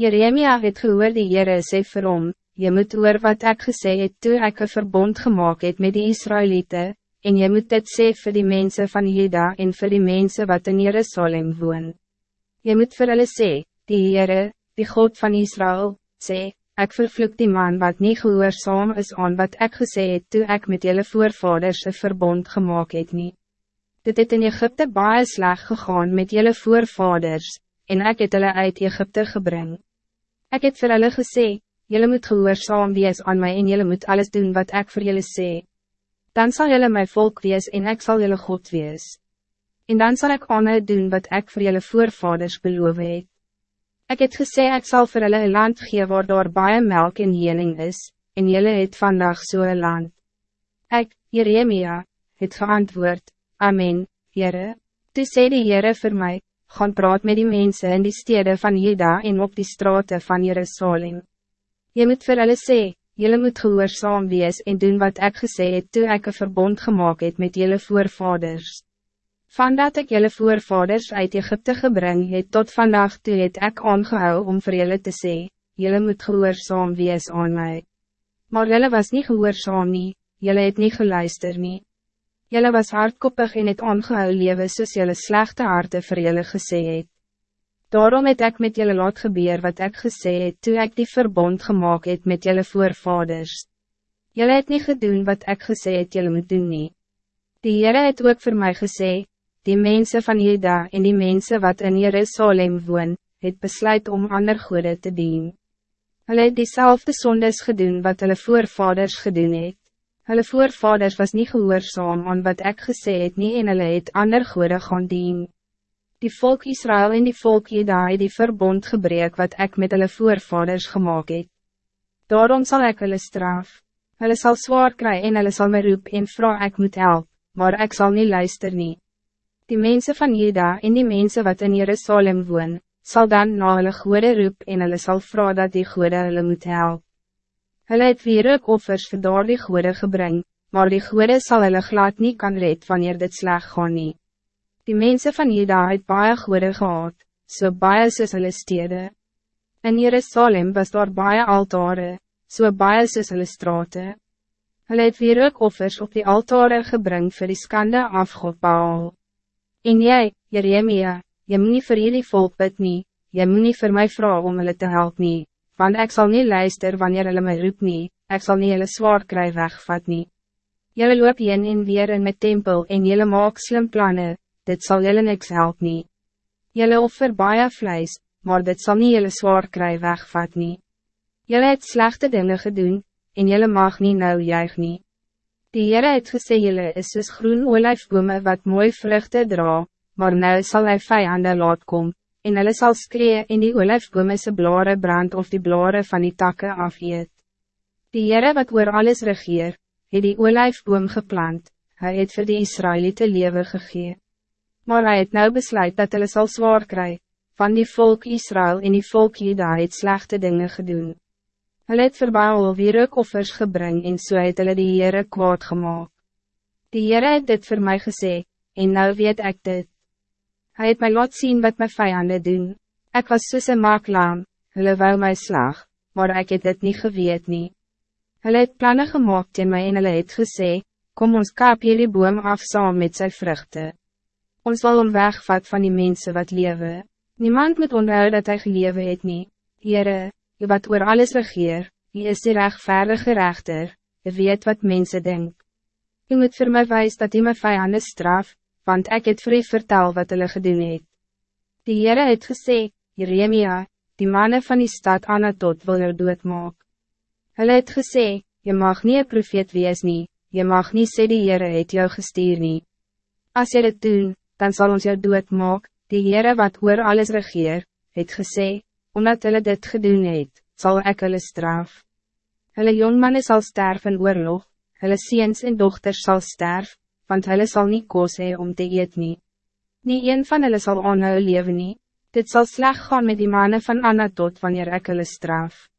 Jeremia het gehoor die Heere sê vir hom, Je moet hoor wat ik gesê het toe ek een verbond gemaakt het met die Israëlieten, en je moet dit sê vir die mensen van Juda en vir die mensen wat in Jerusalem woon. Je moet vir hulle sê, die Heere, die God van Israël, sê, ik vervloek die man wat niet gehoorzaam is aan wat ik gesê het toe ek met jullie voorvaders een verbond gemaakt het nie. Dit het in Egypte baie sleg gegaan met jullie voorvaders, en ik het hulle uit Egypte gebring. Ik het vir hulle gesê, jylle moet gehoorzaam wees aan mij en jylle moet alles doen wat ik voor jullie sê. Dan zal jylle my volk wees en ik zal jylle God wees. En dan zal ik aan doen wat ik voor jullie voorvaders beloof het. Ik het gesê ek sal vir hulle een land gee waar daar baie melk en jening is, en jullie het vandaag een land. Ek, Jeremia, het geantwoord, Amen, Jere. Toe sê die Heere vir my, gaan praat met die mensen in die steden van Juda en op die straten van Jerusalem. Je moet vir hulle sê, jylle moet gehoorzaam wees en doen wat ik gesê het toe ek een verbond gemaakt het met jullie voorvaders. Van dat ik jullie voorvaders uit Egypte gebring het tot vandaag toe het ek aangehou om vir julle te sê, julle moet gehoorzaam wees aan mij. Maar julle was niet gehoorzaam nie, julle het niet geluister nie. Julle was hardkoppig en het aangehou lewe soos julle slechte harte vir julle gesê het. Daarom het ek met julle laat gebeur wat ik gesê het toe ek die verbond gemaakt het met julle voorvaders. Julle het niet gedoen wat ik gesê het julle moet doen nie. Die Heere het ook voor mij gezegd, die mensen van Juda en die mensen wat in Jerusalem woon, het besluit om ander goede te dien. Hulle het diezelfde zondes gedoen wat hulle voorvaders gedoen het. Hulle voorvaders was niet gehoorzaam aan wat ik gesê het nie en hulle het ander goede gaan dien. Die volk Israël en die volk Juda het die verbond gebreek wat ik met hulle voorvaders gemaakt het. Daarom zal ik hulle straf. Hulle sal zwaar kry en hulle sal my roep en vraag ek moet help, maar ik zal niet luister nie. Die mensen van Juda en die mensen wat in Jerusalem woon, zal dan na hulle goede roep en hulle sal vra dat die goede hulle moet help. Hulle het weer ook offers vir daar die goede gebring, maar die goede sal hulle glad nie kan red wanneer dit sleg gaan nie. Die mensen van Juda het baie goede gehad, so baie soos hulle stede. In Jerusalem was daar baie altare, so baie soos hulle strate. Hulle het weer ook offers op die altare gebring vir die skande afgod Baal. En jij, Jeremia, je moet niet voor jullie volk bid nie, je moet niet voor mij vragen om hulle te helpen nie, want ik zal niet luister wanneer hulle my roep nie, ik zal niet hulle zwaar kry wegvat nie. Julle loop heen en weer in my tempel en julle maak slim plannen, dit zal julle niks helpen nie. Julle offer baie vlees, maar dit zal niet julle zwaar kry wegvat nie. Julle het slechte dingen gedoen, en julle mag niet nou juig nie. Die Heere het gesê jylle is soos groen olijfbome wat mooi vruchten dra, maar nou sal hy vijanden laat kom, en hulle sal skree en die olijfbome se blare brand of die blare van die takken afeet. Die Heere wat oor alles regeer, het die olijfboom geplant, hij het voor die Israëlieten leven gegee. Maar hij het nou besluit dat hulle sal zwaar kry, van die volk Israël en die volk Juda het slechte dingen gedaan. Hulle het vir Baal weer ook offers gebring en so het hulle die Heere kwaad gemaakt. Die Heere het dit voor mij gesê, en nou weet ik dit. Hij het mij laat zien wat mijn vijanden doen. Ik was soos een maaklaan, hulle wou my slag, maar ik het dit niet geweet nie. Hulle het plannen gemaakt in my en hulle het gesê, kom ons kaap jullie boom af saam met zijn vruchten. Ons wil om wegvat van die mensen wat leven. Niemand moet onthou dat hij gelewe het nie. Heere, je wat oor alles regeer, je is die rechtvaardige rechter, je weet wat mensen denken. Je moet voor mij wijs dat je my vijanden straf, want ik het vir vertel wat hulle gedoen het. Die Heere het gesê, Jeremia, die mannen van die stad Anatot wil jou doodmaak. Hulle het gesê, je mag niet een profeet wees nie, je mag niet sê die Heere het jou gestuur nie. As jy dit doen, dan zal ons jou doodmaak, die Heere wat oor alles regeer, het gesê, omdat hulle dit gedoen het, sal ek hulle straf. Hulle jongmanne sal sterf in oorlog, hulle seens en dochters sal sterf, want hulle sal niet koos hee om te eet nie. Nie een van hulle sal aanhou leven nie, dit zal sleg gaan met die mannen van Anatot wanneer ek hulle straf.